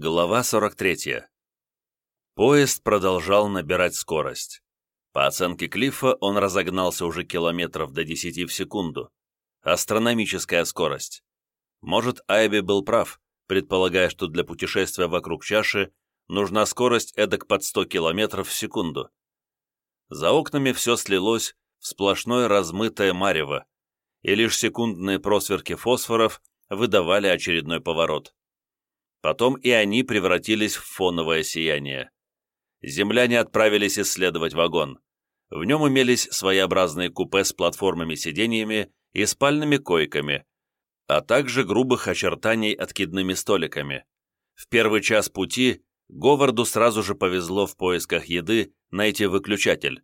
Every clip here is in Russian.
Глава 43. Поезд продолжал набирать скорость. По оценке Клиффа, он разогнался уже километров до 10 в секунду. Астрономическая скорость. Может, Айби был прав, предполагая, что для путешествия вокруг чаши нужна скорость эдак под 100 километров в секунду. За окнами все слилось в сплошное размытое марево, и лишь секундные просверки фосфоров выдавали очередной поворот. Потом и они превратились в фоновое сияние. Земляне отправились исследовать вагон. В нем имелись своеобразные купе с платформами-сиденьями и спальными койками, а также грубых очертаний откидными столиками. В первый час пути Говарду сразу же повезло в поисках еды найти выключатель.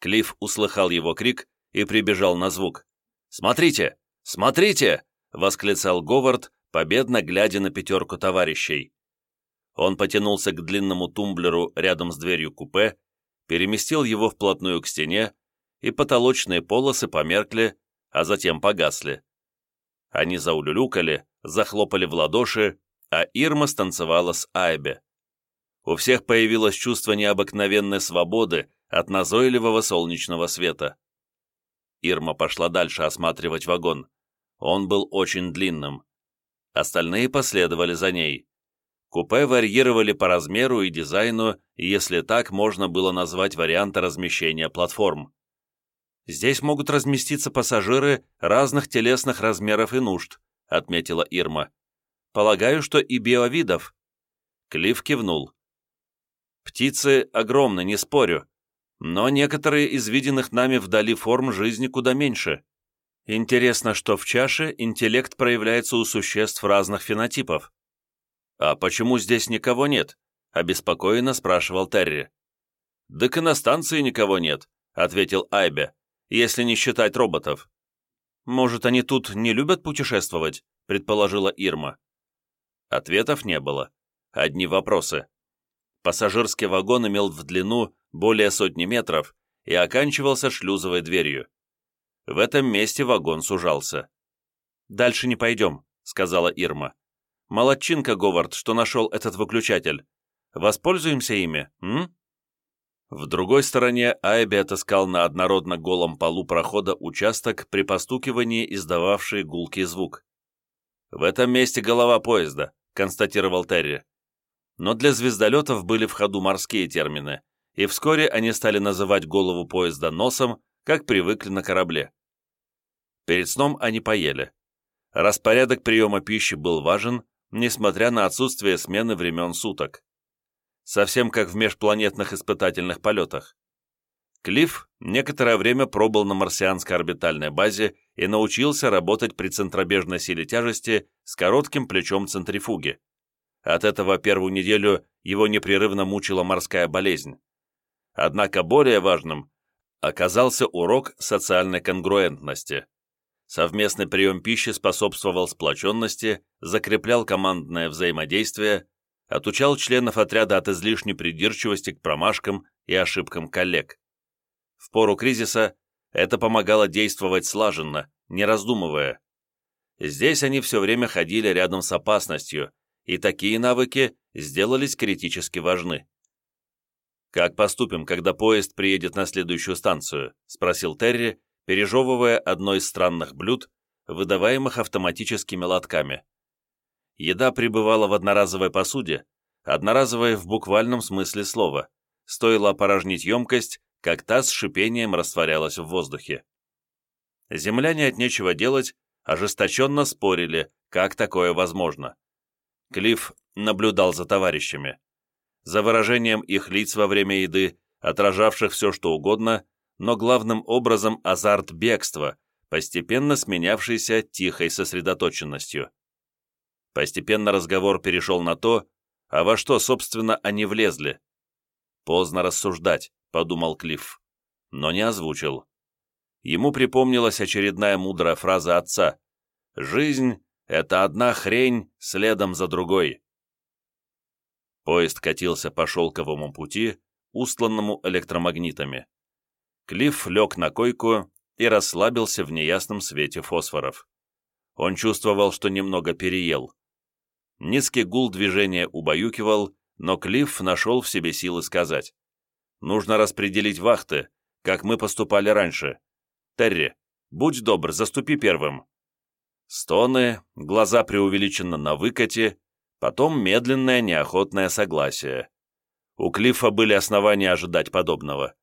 Клифф услыхал его крик и прибежал на звук. «Смотрите! Смотрите!» — восклицал Говард, победно глядя на пятерку товарищей. Он потянулся к длинному тумблеру рядом с дверью купе, переместил его вплотную к стене, и потолочные полосы померкли, а затем погасли. Они заулюлюкали, захлопали в ладоши, а Ирма станцевала с Айбе. У всех появилось чувство необыкновенной свободы от назойливого солнечного света. Ирма пошла дальше осматривать вагон. Он был очень длинным. Остальные последовали за ней. Купе варьировали по размеру и дизайну, если так можно было назвать варианты размещения платформ. «Здесь могут разместиться пассажиры разных телесных размеров и нужд», отметила Ирма. «Полагаю, что и биовидов». Клифф кивнул. «Птицы огромны, не спорю, но некоторые из виденных нами вдали форм жизни куда меньше. Интересно, что в чаше интеллект проявляется у существ разных фенотипов. «А почему здесь никого нет?» — обеспокоенно спрашивал Терри. «Так и на станции никого нет», — ответил Айбе, «если не считать роботов». «Может, они тут не любят путешествовать?» — предположила Ирма. Ответов не было. Одни вопросы. Пассажирский вагон имел в длину более сотни метров и оканчивался шлюзовой дверью. В этом месте вагон сужался. «Дальше не пойдем», — сказала Ирма. «Молодчинка, Говард, что нашел этот выключатель. Воспользуемся ими, м?» В другой стороне Айби отыскал на однородно голом полу прохода участок при постукивании, издававший гулкий звук. «В этом месте голова поезда», — констатировал Терри. Но для звездолетов были в ходу морские термины, и вскоре они стали называть голову поезда носом, как привыкли на корабле. Перед сном они поели. Распорядок приема пищи был важен, несмотря на отсутствие смены времен суток. Совсем как в межпланетных испытательных полетах. Клифф некоторое время пробыл на марсианской орбитальной базе и научился работать при центробежной силе тяжести с коротким плечом центрифуги. От этого первую неделю его непрерывно мучила морская болезнь. Однако более важным оказался урок социальной конгруентности. Совместный прием пищи способствовал сплоченности, закреплял командное взаимодействие, отучал членов отряда от излишней придирчивости к промашкам и ошибкам коллег. В пору кризиса это помогало действовать слаженно, не раздумывая. Здесь они все время ходили рядом с опасностью, и такие навыки сделались критически важны. «Как поступим, когда поезд приедет на следующую станцию?» — спросил Терри, пережевывая одно из странных блюд, выдаваемых автоматическими лотками. Еда пребывала в одноразовой посуде, одноразовой в буквальном смысле слова. Стоило опорожнить емкость, как та с шипением растворялась в воздухе. Земляне от нечего делать ожесточенно спорили, как такое возможно. Клифф наблюдал за товарищами. За выражением их лиц во время еды, отражавших все что угодно, но главным образом азарт бегства, постепенно сменявшийся тихой сосредоточенностью. Постепенно разговор перешел на то, а во что, собственно, они влезли. «Поздно рассуждать», — подумал Клифф, но не озвучил. Ему припомнилась очередная мудрая фраза отца «Жизнь — это одна хрень следом за другой». Поезд катился по шелковому пути, устланному электромагнитами. Клифф лег на койку и расслабился в неясном свете фосфоров. Он чувствовал, что немного переел. Низкий гул движения убаюкивал, но Клифф нашел в себе силы сказать. «Нужно распределить вахты, как мы поступали раньше. Терри, будь добр, заступи первым». Стоны, глаза преувеличенно на выкате, потом медленное неохотное согласие. У Клиффа были основания ожидать подобного.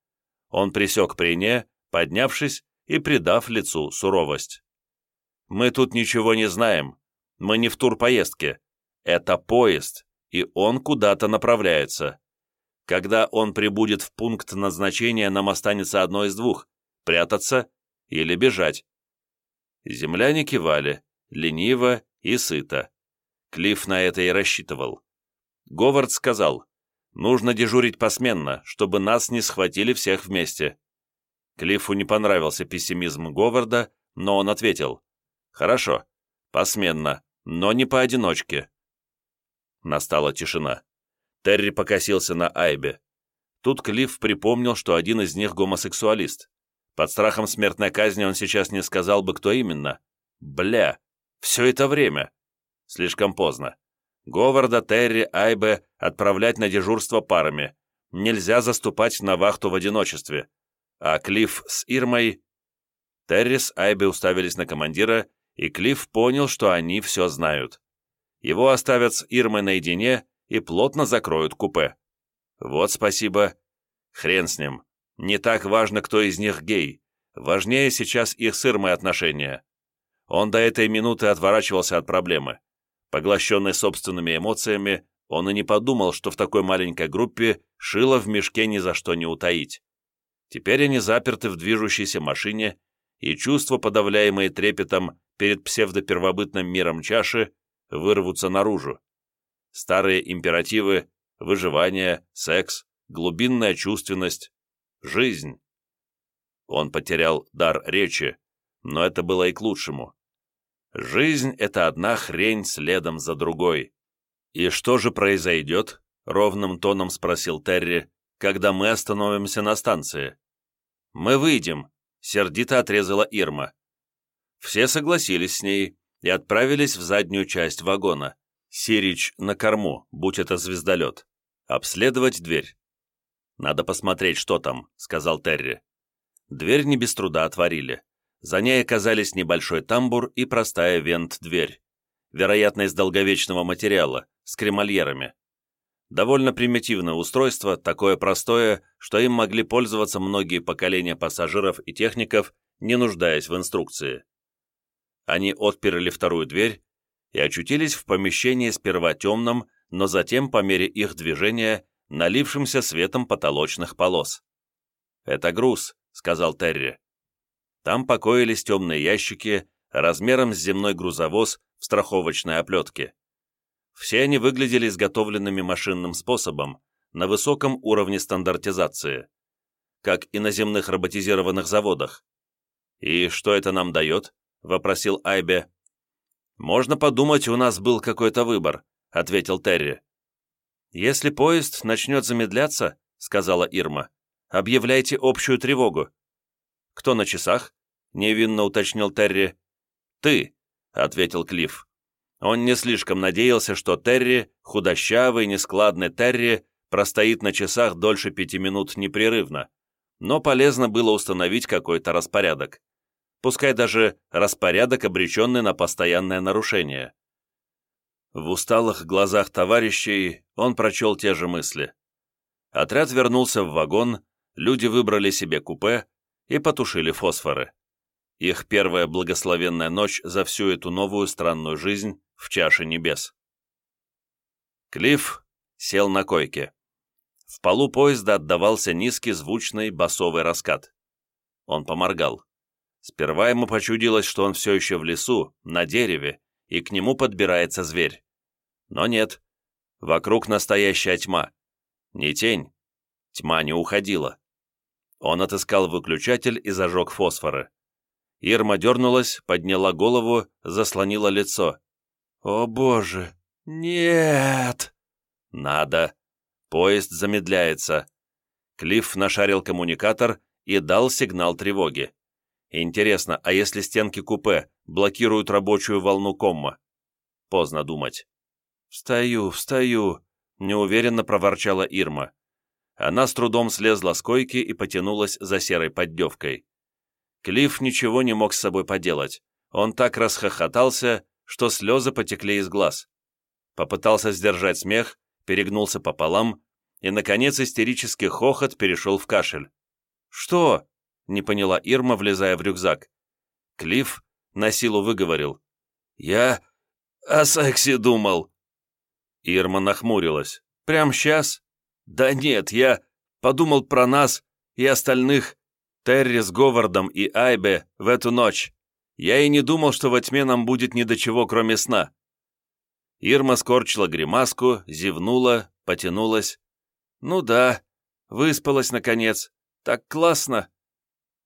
Он присек прение, поднявшись и придав лицу суровость. «Мы тут ничего не знаем. Мы не в турпоездке. Это поезд, и он куда-то направляется. Когда он прибудет в пункт назначения, нам останется одно из двух — прятаться или бежать. Земляне кивали, лениво и сыто. Клифф на это и рассчитывал. Говард сказал, нужно дежурить посменно, чтобы нас не схватили всех вместе. Клиффу не понравился пессимизм Говарда, но он ответил, хорошо, посменно, но не поодиночке. Настала тишина. Терри покосился на Айбе. Тут Клифф припомнил, что один из них гомосексуалист. Под страхом смертной казни он сейчас не сказал бы, кто именно. Бля, все это время. Слишком поздно. Говарда, Терри, Айбе отправлять на дежурство парами. Нельзя заступать на вахту в одиночестве. А Клифф с Ирмой... Терри с Айбе уставились на командира, и Клифф понял, что они все знают. Его оставят с Ирмой наедине и плотно закроют купе. Вот спасибо. Хрен с ним. Не так важно, кто из них гей. Важнее сейчас их с Ирмой отношения. Он до этой минуты отворачивался от проблемы. Поглощенный собственными эмоциями, он и не подумал, что в такой маленькой группе шило в мешке ни за что не утаить. Теперь они заперты в движущейся машине, и чувства, подавляемые трепетом перед псевдопервобытным миром чаши, вырвутся наружу. Старые императивы, выживание, секс, глубинная чувственность, жизнь. Он потерял дар речи, но это было и к лучшему. Жизнь — это одна хрень следом за другой. «И что же произойдет?» — ровным тоном спросил Терри, «когда мы остановимся на станции?» «Мы выйдем», — сердито отрезала Ирма. Все согласились с ней, и отправились в заднюю часть вагона. Сирич на корму, будь это звездолет. Обследовать дверь. «Надо посмотреть, что там», — сказал Терри. Дверь не без труда отворили. За ней оказались небольшой тамбур и простая вент-дверь. Вероятно, из долговечного материала, с кремольерами. Довольно примитивное устройство, такое простое, что им могли пользоваться многие поколения пассажиров и техников, не нуждаясь в инструкции. Они отперли вторую дверь и очутились в помещении сперва темном, но затем, по мере их движения, налившимся светом потолочных полос. «Это груз», — сказал Терри. Там покоились темные ящики размером с земной грузовоз в страховочной оплетке. Все они выглядели изготовленными машинным способом, на высоком уровне стандартизации, как и на земных роботизированных заводах. И что это нам дает? вопросил Айбе. «Можно подумать, у нас был какой-то выбор», — ответил Терри. «Если поезд начнет замедляться», — сказала Ирма, — «объявляйте общую тревогу». «Кто на часах?» — невинно уточнил Терри. «Ты», — ответил Клифф. Он не слишком надеялся, что Терри, худощавый, нескладный Терри, простоит на часах дольше пяти минут непрерывно, но полезно было установить какой-то распорядок пускай даже распорядок, обреченный на постоянное нарушение. В усталых глазах товарищей он прочел те же мысли. Отряд вернулся в вагон, люди выбрали себе купе и потушили фосфоры. Их первая благословенная ночь за всю эту новую странную жизнь в чаше небес. Клифф сел на койке. В полу поезда отдавался низкий звучный басовый раскат. Он поморгал. Сперва ему почудилось, что он все еще в лесу, на дереве, и к нему подбирается зверь. Но нет. Вокруг настоящая тьма. Не тень. Тьма не уходила. Он отыскал выключатель и зажег фосфоры. Ирма дернулась, подняла голову, заслонила лицо. «О боже! Нет!» «Надо!» Поезд замедляется. Клифф нашарил коммуникатор и дал сигнал тревоги. Интересно, а если стенки купе блокируют рабочую волну комма? Поздно думать. «Встаю, встаю», — неуверенно проворчала Ирма. Она с трудом слезла с койки и потянулась за серой поддевкой. Клифф ничего не мог с собой поделать. Он так расхохотался, что слезы потекли из глаз. Попытался сдержать смех, перегнулся пополам, и, наконец, истерический хохот перешел в кашель. «Что?» — не поняла Ирма, влезая в рюкзак. Клифф на силу выговорил. «Я о сексе думал». Ирма нахмурилась. «Прям сейчас?» «Да нет, я подумал про нас и остальных, Терри с Говардом и Айбе, в эту ночь. Я и не думал, что во тьме нам будет ни до чего, кроме сна». Ирма скорчила гримаску, зевнула, потянулась. «Ну да, выспалась, наконец. Так классно!»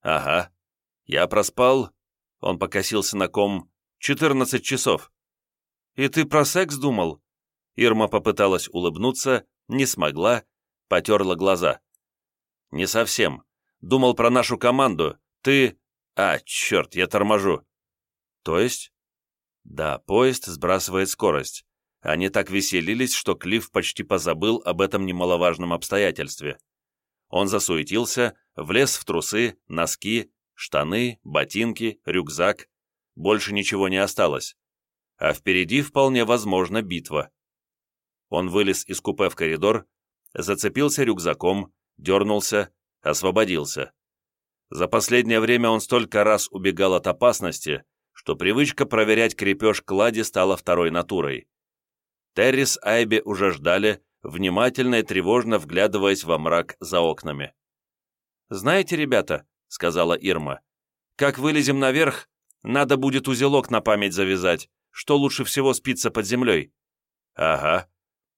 «Ага. Я проспал...» Он покосился на ком. «Четырнадцать часов». «И ты про секс думал?» Ирма попыталась улыбнуться, не смогла, потерла глаза. «Не совсем. Думал про нашу команду. Ты... А, черт, я торможу». «То есть?» «Да, поезд сбрасывает скорость. Они так веселились, что Клифф почти позабыл об этом немаловажном обстоятельстве. Он засуетился, влез в трусы, носки, штаны, ботинки, рюкзак. Больше ничего не осталось. А впереди вполне возможна битва. Он вылез из купе в коридор, зацепился рюкзаком, дернулся, освободился. За последнее время он столько раз убегал от опасности, что привычка проверять крепеж клади стала второй натурой. Терри с Айби уже ждали, внимательно и тревожно вглядываясь во мрак за окнами. «Знаете, ребята», — сказала Ирма, — «как вылезем наверх, надо будет узелок на память завязать, что лучше всего спится под землей». «Ага.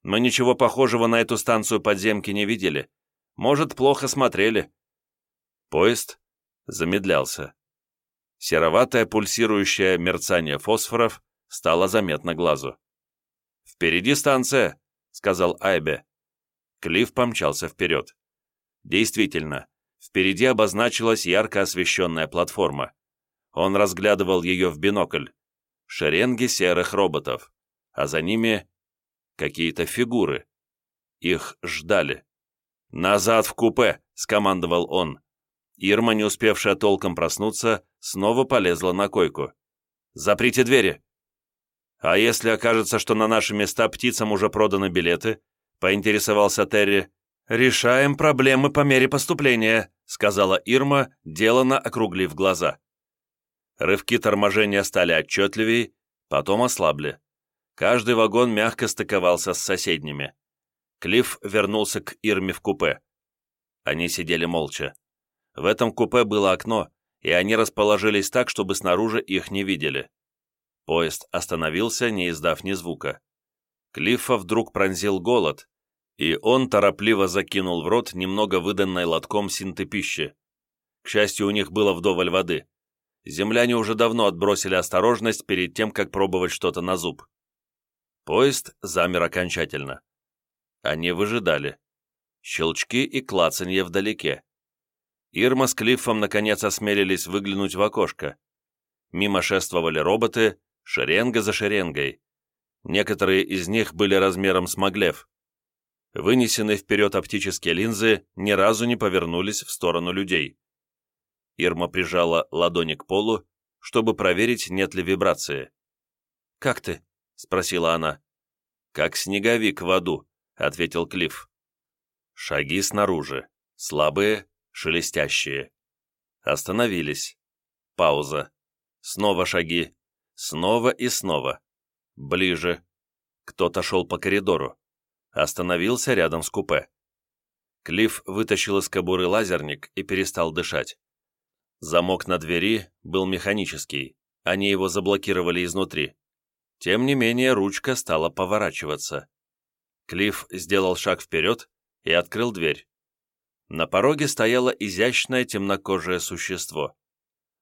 Мы ничего похожего на эту станцию подземки не видели. Может, плохо смотрели». Поезд замедлялся. Сероватое пульсирующее мерцание фосфоров стало заметно глазу. «Впереди станция», — сказал Айбе. Клифф помчался вперед. Действительно, впереди обозначилась ярко освещенная платформа. Он разглядывал ее в бинокль. Шеренги серых роботов, а за ними какие-то фигуры. Их ждали. «Назад в купе!» — скомандовал он. Ирма, не успевшая толком проснуться, снова полезла на койку. «Заприте двери!» «А если окажется, что на наши места птицам уже проданы билеты?» — поинтересовался Терри. «Решаем проблемы по мере поступления», — сказала Ирма, делано округлив глаза. Рывки торможения стали отчетливее, потом ослабли. Каждый вагон мягко стыковался с соседними. Клифф вернулся к Ирме в купе. Они сидели молча. В этом купе было окно, и они расположились так, чтобы снаружи их не видели. Поезд остановился, не издав ни звука. Клиффа вдруг пронзил голод, и он торопливо закинул в рот немного выданной лотком синты пищи. К счастью, у них было вдоволь воды. Земляне уже давно отбросили осторожность перед тем, как пробовать что-то на зуб. Поезд замер окончательно. Они выжидали. Щелчки и клацанье вдалеке. Ирма с Клиффом наконец осмелились выглянуть в окошко. Мимо шествовали роботы, шеренга за шеренгой. Некоторые из них были размером с Маглев. Вынесенные вперед оптические линзы ни разу не повернулись в сторону людей. Ирма прижала ладони к полу, чтобы проверить, нет ли вибрации. «Как ты?» — спросила она. «Как снеговик в аду», — ответил Клифф. Шаги снаружи. Слабые, шелестящие. Остановились. Пауза. Снова шаги. Снова и снова. Ближе. Кто-то шел по коридору. Остановился рядом с купе. Клифф вытащил из кобуры лазерник и перестал дышать. Замок на двери был механический. Они его заблокировали изнутри. Тем не менее, ручка стала поворачиваться. Клифф сделал шаг вперед и открыл дверь. На пороге стояло изящное темнокожее существо.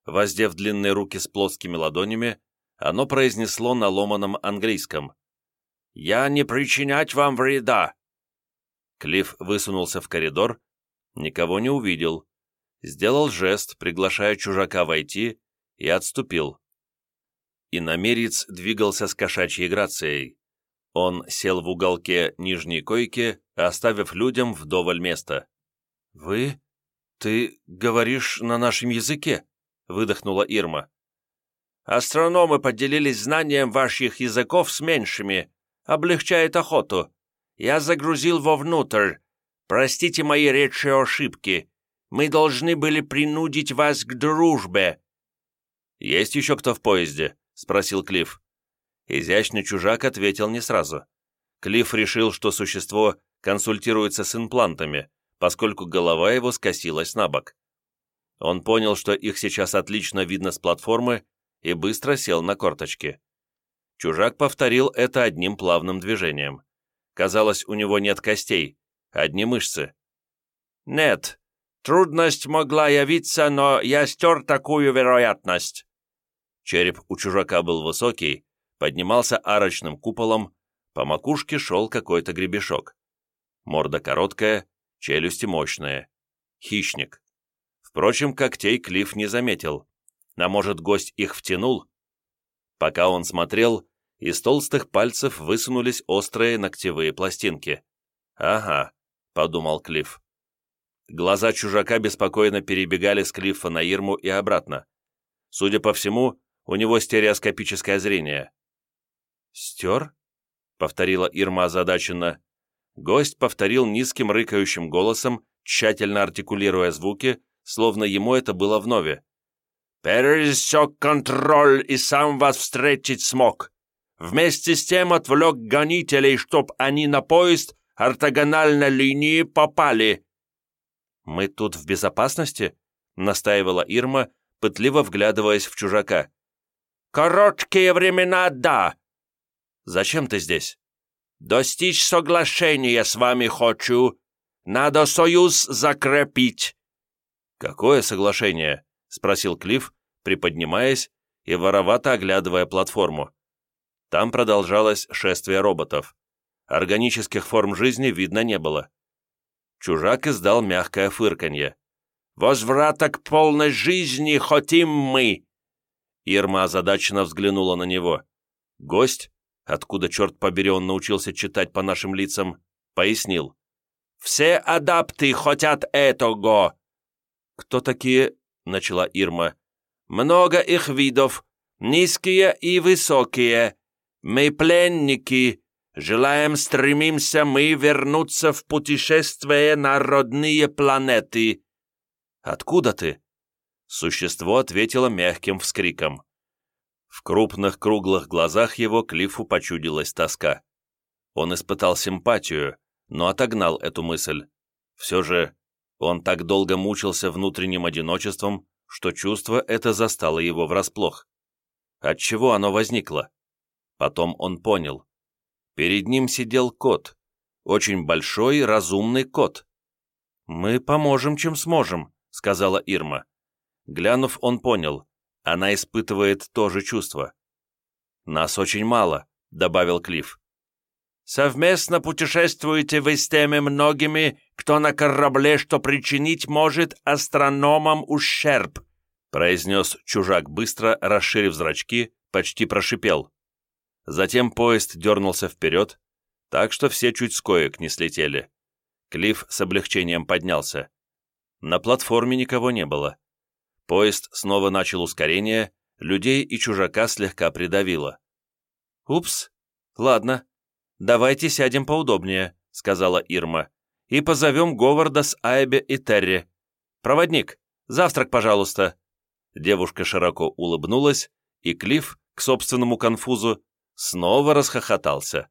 Воздев длинные руки с плоскими ладонями, оно произнесло на ломаном английском. «Я не причинять вам вреда!» Клифф высунулся в коридор, никого не увидел, сделал жест, приглашая чужака войти, и отступил. Иномерец двигался с кошачьей грацией. Он сел в уголке нижней койки, оставив людям вдоволь места. «Вы? Ты говоришь на нашем языке?» — выдохнула Ирма. «Астрономы поделились знанием ваших языков с меньшими. Облегчает охоту. Я загрузил вовнутрь. Простите мои редшие ошибки. Мы должны были принудить вас к дружбе». «Есть еще кто в поезде?» — спросил Клифф. Изящный чужак ответил не сразу. Клифф решил, что существо консультируется с имплантами, поскольку голова его скосилась на бок. Он понял, что их сейчас отлично видно с платформы, и быстро сел на корточки. Чужак повторил это одним плавным движением. Казалось, у него нет костей, одни мышцы. «Нет, трудность могла явиться, но я стер такую вероятность». Череп у чужака был высокий, поднимался арочным куполом, по макушке шел какой-то гребешок. Морда короткая, челюсти мощные. Хищник. Впрочем, когтей Клифф не заметил. А может, гость их втянул? Пока он смотрел, из толстых пальцев высунулись острые ногтевые пластинки. «Ага», — подумал Клифф. Глаза чужака беспокойно перебегали с Клиффа на Ирму и обратно. Судя по всему, у него стереоскопическое зрение. «Стер?» — повторила Ирма озадаченно. Гость повторил низким рыкающим голосом, тщательно артикулируя звуки, словно ему это было вновь. «Пересек контроль и сам вас встретить смог. Вместе с тем отвлек гонителей, чтоб они на поезд ортогональной линии попали». «Мы тут в безопасности?» — настаивала Ирма, пытливо вглядываясь в чужака. «Короткие времена, да». «Зачем ты здесь?» «Достичь соглашения с вами хочу. Надо союз закрепить». «Какое соглашение?» — спросил Клифф, приподнимаясь и воровато оглядывая платформу. Там продолжалось шествие роботов. Органических форм жизни видно не было. Чужак издал мягкое фырканье. «Возврата к полной жизни хотим мы!» Ирма озадаченно взглянула на него. Гость, откуда, черт побери, он научился читать по нашим лицам, пояснил. «Все адапты хотят этого!» «Кто такие?» — начала Ирма. «Много их видов, низкие и высокие. Мы пленники, желаем, стремимся мы вернуться в путешествие на родные планеты». «Откуда ты?» Существо ответило мягким вскриком. В крупных круглых глазах его Клиффу почудилась тоска. Он испытал симпатию, но отогнал эту мысль. Все же он так долго мучился внутренним одиночеством, что чувство это застало его врасплох. Отчего оно возникло? Потом он понял. Перед ним сидел кот. Очень большой, разумный кот. «Мы поможем, чем сможем», — сказала Ирма. Глянув, он понял. Она испытывает то же чувство. «Нас очень мало», — добавил Клифф. «Совместно путешествуете вы с теми многими, кто на корабле, что причинить может астрономам ущерб», произнес чужак быстро, расширив зрачки, почти прошипел. Затем поезд дернулся вперед, так что все чуть с коек не слетели. Клифф с облегчением поднялся. На платформе никого не было. Поезд снова начал ускорение, людей и чужака слегка придавило. «Упс, ладно, давайте сядем поудобнее», — сказала Ирма, «и позовем Говарда с Айбе и Терри. Проводник, завтрак, пожалуйста». Девушка широко улыбнулась, и Клифф, к собственному конфузу, снова расхохотался.